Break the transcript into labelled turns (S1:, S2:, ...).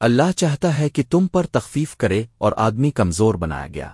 S1: اللہ چاہتا ہے کہ تم پر تخفیف کرے اور آدمی کمزور بنایا گیا۔